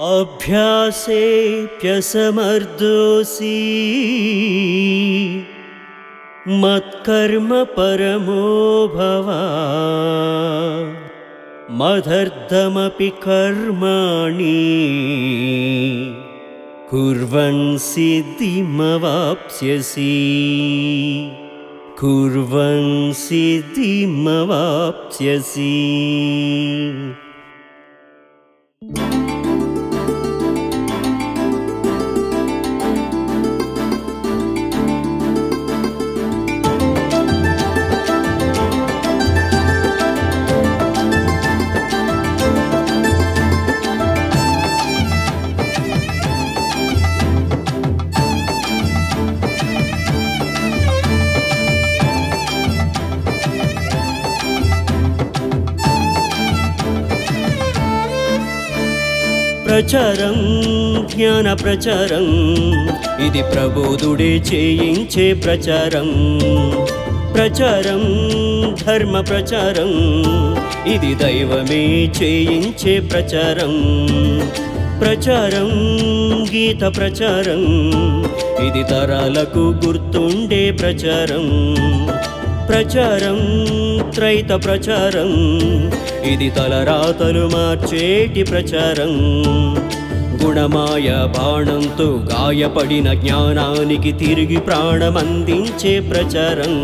अभ्यासेऽप्यसमर्दोऽसि। मत्कर्म परमो भव मदर्थमपि कर्माणि। कुर्वन् सिद्धिमवाप्स्यसि कुर्वन् सिद्धिमवाप्स्यसि ప్రచారం జ్ఞాన ప్రచారం. ఇది ప్రబోధుడే చేయించే ప్రచారం. ప్రచారం ధర్మ ప్రచారం. ఇది దైవమే చేయించే ప్రచారం. ప్రచారం గీత ప్రచారం. ఇది తరాలకు గుర్తుండే ప్రచారం. ప్రచారం త్రైత ప్రచారం. ఇది తలరాతలు మార్చేటి ప్రచారం. గుణమాయ బాణంతో గాయపడిన జ్ఞానానికి తిరిగి ప్రాణమందించే ప్రచారం.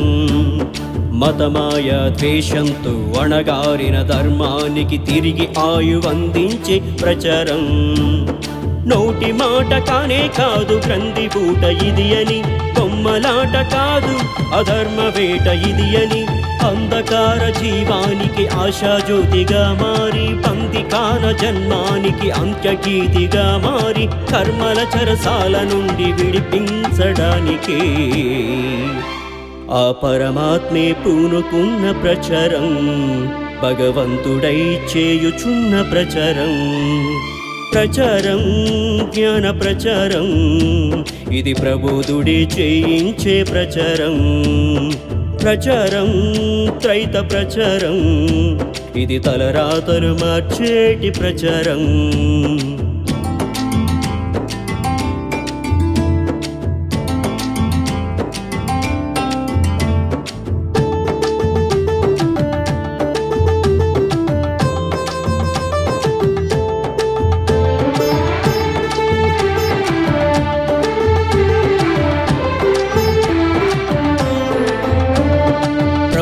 మతమాయ ద్వేషంతో అణగారిన ధర్మానికి తిరిగి ఆయువందించే ప్రచారం. నోటి మాట కానే కాదు గ్రంథి బూట ఇది అని బొమ్మలాట కాదు అధర్మ వేట ఇది అని అంధకార జీవానికి ఆశాజ్యోతిగా మారి పందికాన జన్మానికి అంత్యగీతిగా మారి కర్మల చరసాల నుండి విడిపించడానికి. ఆ పరమాత్మే పూనుకున్న ప్రచారం భగవంతుడై చేయుచున్న ప్రచారం. ప్రచారం జ్ఞాన ప్రచారం. ఇది ప్రబోధుడి చేయించే ప్రచారం. ప్రచారం త్రైత ప్రచారం. ఇది తలరాతలు మార్చేటి ప్రచారం.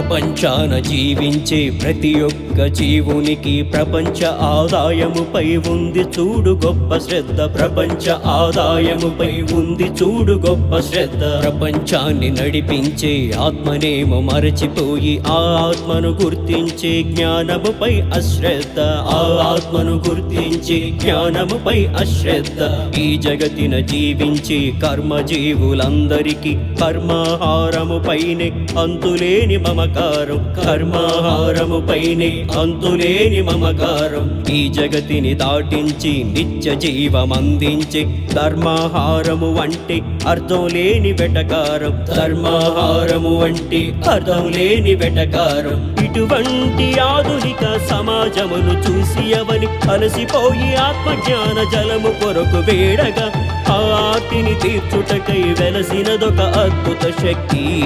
ప్రపంచాన జీవించే ప్రతి ఒక్క జీవునికి ప్రపంచ ఆదాయముపై ఉంది. చూడు గొప్ప శ్రద్ధ. ప్రపంచ ఆదాయముపై ఉంది. చూడు గొప్ప శ్రద్ధ. ప్రపంచాన్ని నడిపించే ఆత్మనేమో మరచిపోయి ఆ ఆత్మను గుర్తించే జ్ఞానముపై అశ్రద్ధ. ఆ ఆత్మను గుర్తించే జ్ఞానముపై అశ్రద్ధ. ఈ జగతిన జీవించే కర్మజీవులందరికీ కర్మాహారముపైనే అంతులేని మమకారం. కర్మాహారముపైనే అంతులేని మమకారం. ఈ జగతిని దాటించి నిత్య జీవమందించి ధర్మాహారము వంటి అర్థం లేని వెటకారం. ధర్మాహారము వంటి అర్థం లేని వెటకారం. ఇటువంటి ఆధునిక సమాజమును చూసి అవని అలసిపోయి ఆత్మజ్ఞాన జలము కొరకు వేడగా ఆ ఆర్తిని తీర్చుటకై వెలసినదొక అద్భుత శక్తి.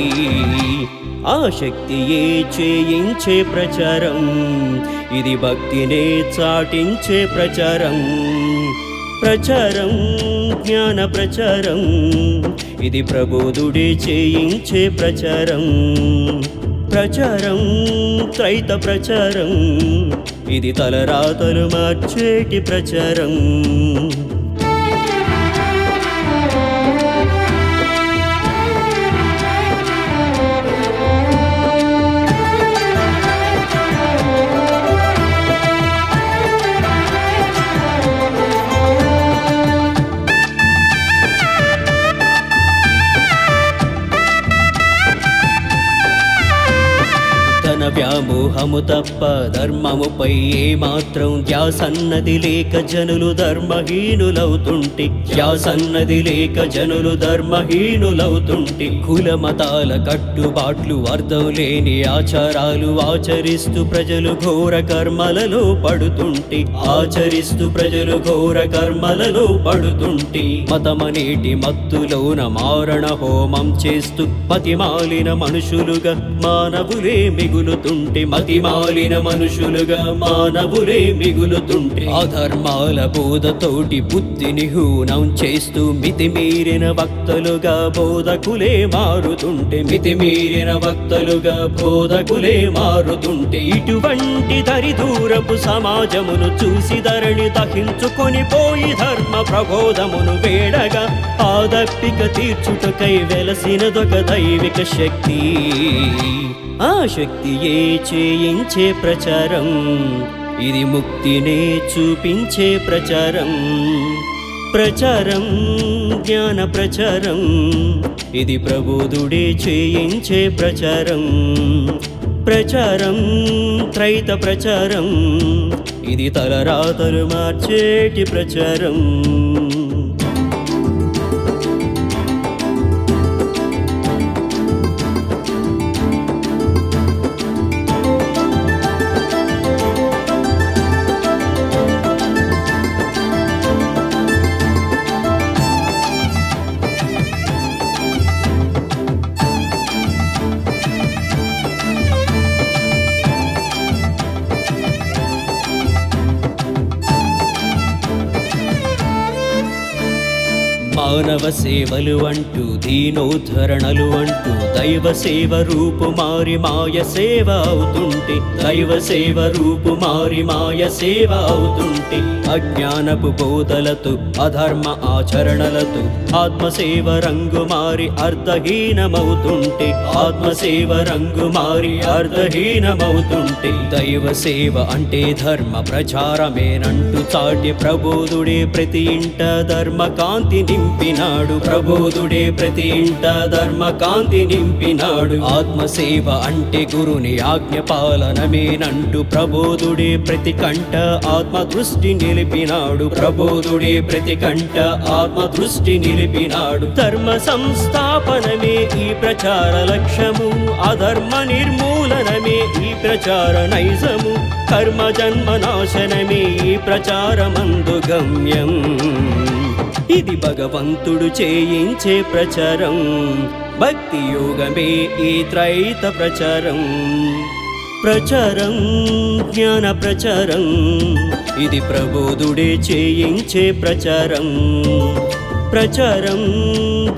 ఆ శక్తియే చేయించే ప్రచారం ఇది భక్తినే చాటించే ప్రచారం. ప్రచారం జ్ఞాన ప్రచారం ఇది ప్రబోధుడే చేయించే ప్రచారం. ప్రచారం త్రైత ప్రచారం ఇది తలరాతలు మార్చేటి ప్రచారం. తన వ్యామోహము తప్ప ధర్మముపై ఏమాత్రం ధ్యాసన్నది లేక జనులు ధర్మహీనులవుతుంటే. ధ్యాసన్నది లేక జనులు ధర్మహీనులవుతుంటే. కుల మతాల కట్టుబాట్లు అర్థం లేని ఆచారాలు ఆచరిస్తూ ప్రజలు ఘోర కర్మలలో పడుతుంటే. ఆచరిస్తూ ప్రజలు ఘోర కర్మలలో పడుతుంటే. మతమనేటి మత్తులోన మారణ హోమం చేస్తూ పతిమాలిన మనుషులుగా మానవులే మిగులుతుంటే మతిమాలిన మనుషులుగా మానవులే మిగులుతుంటే అధర్మాల బోధతోటి బుద్ధిని హూనం చేస్తూ మితిమీరిన వక్తలుగా బోధకులే మారుతుంటే మితిమీరిన వక్తలుగా బోధకులే మారుతుంటే ఇటువంటి దరిదూరపు సమాజమును చూసి ధరణి దహించుకొని పోయి ధర్మ ప్రబోధమును వేడగా ఆదప్పిక తీర్చుటకై వెలసినదొక దైవిక శక్తి. ఆ శక్తియే చేయించే ప్రచారం. ఇది ముక్తినే చూపించే ప్రచారం. ప్రచారం జ్ఞాన ప్రచారం. ఇది ప్రబోధుడే చేయించే ప్రచారం. ప్రచారం త్రైత ప్రచారం. ఇది తలరాతలు మార్చేటి ప్రచారం. మానవ సేవలు అంటూ దీనోద్ధరణలు అంటూ దైవ సేవ రూపు మారి మాయ సేవ అవుతుంటే దైవ సేవ రూపు మారి మాయ సేవ అవుతుంటే అజ్ఞానపు బోధలతో అధర్మ ఆచరణలతో ఆత్మసేవ రంగు మారి అర్ధహీనమవుతుంటే ఆత్మసేవ రంగు మారి అర్ధహీనమవుతుంటే దైవ సేవ అంటే ధర్మ ప్రచారమేనంటూ చాటి ప్రబోధుడే ప్రతి ఇంట ధర్మ కాంతి నింపినాడు. ప్రబోధుడే ప్రతి ఇంట ధర్మ కాంతి నింపినాడు ఆత్మసేవ అంటే గురుని ఆజ్ఞ పాలనమేనంటూ ప్రబోధుడే ప్రతి కంట ఆత్మ దృష్టి నిలిపినాడు. ప్రబోధుడే ప్రతి కంట ఆత్మ దృష్టి నిలిపినాడు. ధర్మ సంస్థాపనమే ఈ ప్రచార లక్ష్యము. అధర్మ నిర్మూలనమే ఈ ప్రచార నైజము. కర్మ జన్మ నాశనమే ఈ ప్రచారమందు గమ్యం. ఇది భగవంతుడు చేయించే ప్రచారం. భక్తి యోగమే ఈ త్రైత ప్రచారం. ప్రచారం జ్ఞాన ప్రచారం. ఇది ప్రబోధుడే చేయించే ప్రచారం. ప్రచారం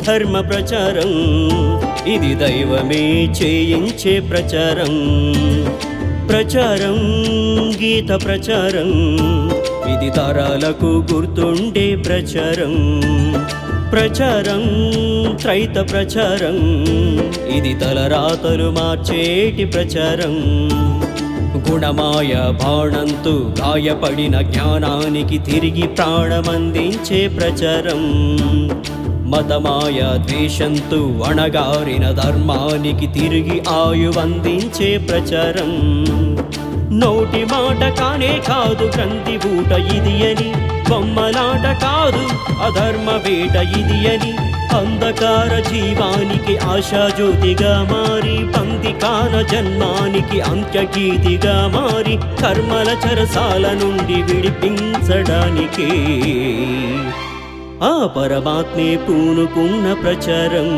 ధర్మ ప్రచారం. ఇది దైవమే చేయించే ప్రచారం. ప్రచారం గీత ప్రచారం. ఇది తరాలకు గుర్తుండే ప్రచారం. ప్రచారం త్రైత ప్రచారం. ఇది తలరాతలు మార్చేటి ప్రచారం. గుణమాయ బాణంతు గాయపడిన జ్ఞానానికి తిరిగి ప్రాణమందించే ప్రచారం. మతమాయ ద్వేషంతు అణగారిన ధర్మానికి తిరిగి ఆయువందించే ప్రచారం. నోటి మాట కానే కాదు గ్రంథి బూట ఇది అని బొమ్మలాట కాదు అధర్మ వేట ఇది అని అంధకార జీవానికి ఆశాజ్యోతిగా మారి పంది జన్మానికి అంత్యగీతిగా మారి కర్మల చరసాల నుండి విడిపించడానికి. ఆ పరమాత్మే పూనుకున్న ప్రచారం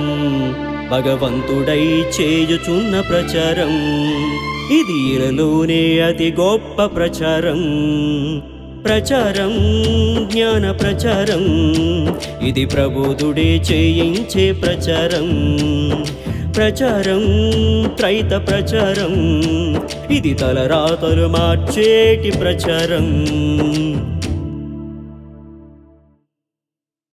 భగవంతుడై చేయుచున్న ప్రచారం. ఇది అతి గొప్ప ప్రచారం. ప్రచారం జ్ఞాన ప్రచారం. ఇది ప్రబోధుడే చేయించే ప్రచారం. ప్రచారం త్రైత ప్రచారం. ఇది తలరాతలు మార్చేటి ప్రచారం.